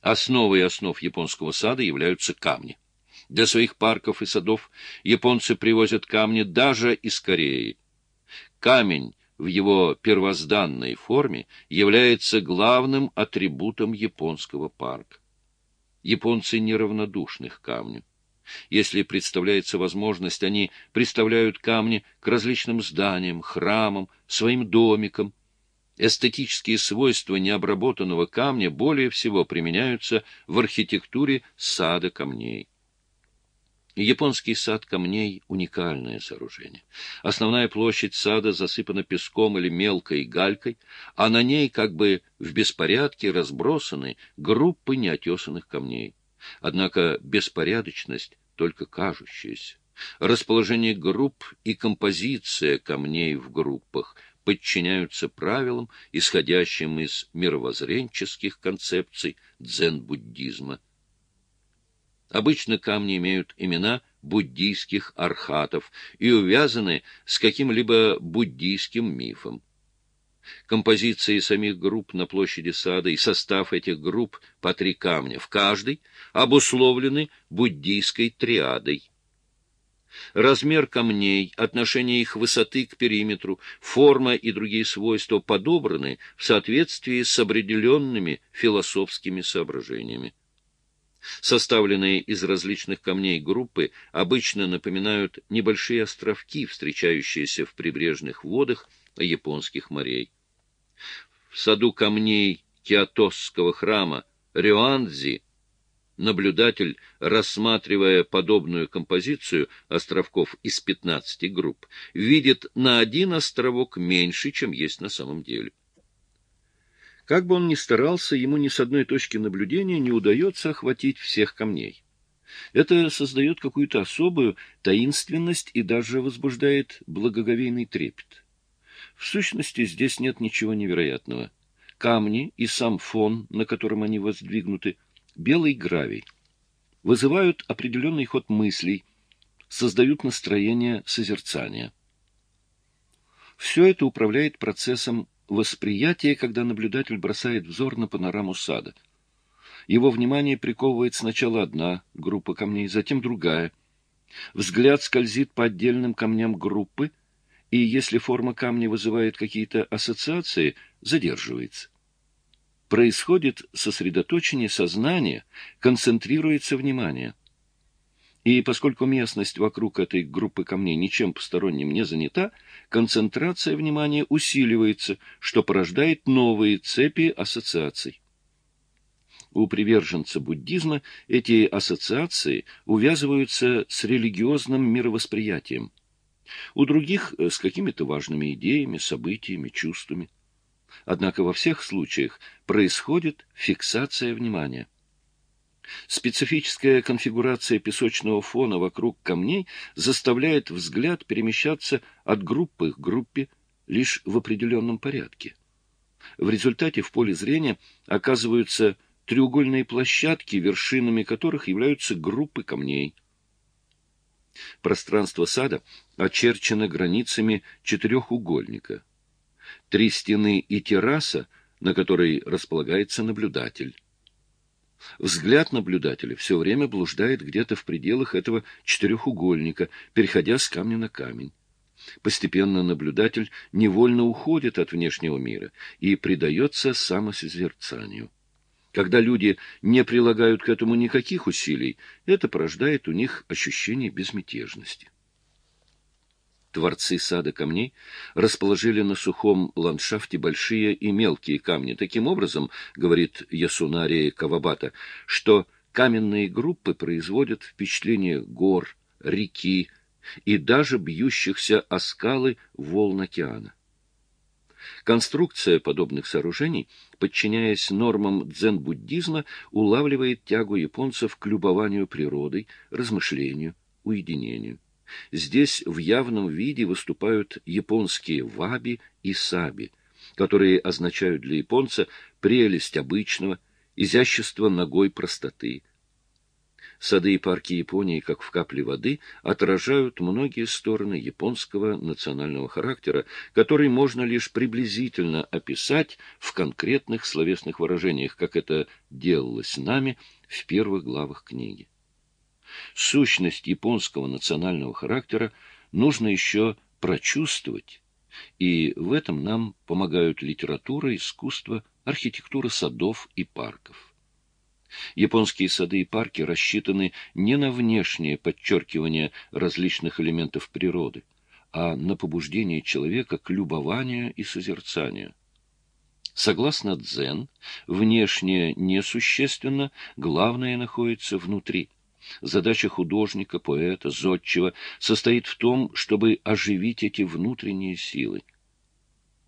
Основой основ японского сада являются камни. Для своих парков и садов японцы привозят камни даже из Кореи. Камень в его первозданной форме является главным атрибутом японского парка. Японцы неравнодушны к камню. Если представляется возможность, они представляют камни к различным зданиям, храмам, своим домикам. Эстетические свойства необработанного камня более всего применяются в архитектуре сада камней. Японский сад камней — уникальное сооружение. Основная площадь сада засыпана песком или мелкой галькой, а на ней как бы в беспорядке разбросаны группы неотесанных камней. Однако беспорядочность только кажущаяся. Расположение групп и композиция камней в группах подчиняются правилам, исходящим из мировоззренческих концепций дзен-буддизма – Обычно камни имеют имена буддийских архатов и увязаны с каким-либо буддийским мифом. Композиции самих групп на площади сада и состав этих групп по три камня в каждой обусловлены буддийской триадой. Размер камней, отношение их высоты к периметру, форма и другие свойства подобраны в соответствии с определенными философскими соображениями. Составленные из различных камней группы обычно напоминают небольшие островки, встречающиеся в прибрежных водах японских морей. В саду камней Киотосского храма Рюанзи наблюдатель, рассматривая подобную композицию островков из 15 групп, видит на один островок меньше, чем есть на самом деле. Как бы он ни старался, ему ни с одной точки наблюдения не удается охватить всех камней. Это создает какую-то особую таинственность и даже возбуждает благоговейный трепет. В сущности, здесь нет ничего невероятного. Камни и сам фон, на котором они воздвигнуты, белый гравий, вызывают определенный ход мыслей, создают настроение созерцания. Все это управляет процессом восприятие, когда наблюдатель бросает взор на панораму сада. Его внимание приковывает сначала одна группа камней, затем другая. Взгляд скользит по отдельным камням группы, и если форма камня вызывает какие-то ассоциации, задерживается. Происходит сосредоточение сознания, концентрируется внимание. И поскольку местность вокруг этой группы камней ничем посторонним не занята, концентрация внимания усиливается, что порождает новые цепи ассоциаций. У приверженца буддизма эти ассоциации увязываются с религиозным мировосприятием, у других — с какими-то важными идеями, событиями, чувствами. Однако во всех случаях происходит фиксация внимания. Специфическая конфигурация песочного фона вокруг камней заставляет взгляд перемещаться от группы к группе лишь в определенном порядке. В результате в поле зрения оказываются треугольные площадки, вершинами которых являются группы камней. Пространство сада очерчено границами четырехугольника. Три стены и терраса, на которой располагается наблюдатель. Взгляд наблюдателя все время блуждает где-то в пределах этого четырехугольника, переходя с камня на камень. Постепенно наблюдатель невольно уходит от внешнего мира и предается самосозерцанию. Когда люди не прилагают к этому никаких усилий, это порождает у них ощущение безмятежности. Творцы сада камней расположили на сухом ландшафте большие и мелкие камни. Таким образом, говорит Ясунари Кавабата, что каменные группы производят впечатление гор, реки и даже бьющихся о скалы волн океана. Конструкция подобных сооружений, подчиняясь нормам дзен-буддизма, улавливает тягу японцев к любованию природой, размышлению, уединению. Здесь в явном виде выступают японские ваби и саби, которые означают для японца прелесть обычного, изящество ногой простоты. Сады и парки Японии, как в капле воды, отражают многие стороны японского национального характера, который можно лишь приблизительно описать в конкретных словесных выражениях, как это делалось нами в первых главах книги. Сущность японского национального характера нужно еще прочувствовать, и в этом нам помогают литература, искусство, архитектура садов и парков. Японские сады и парки рассчитаны не на внешнее подчеркивание различных элементов природы, а на побуждение человека к любованию и созерцанию. Согласно дзен, внешнее несущественно, главное находится внутри. Задача художника, поэта, зодчего состоит в том, чтобы оживить эти внутренние силы –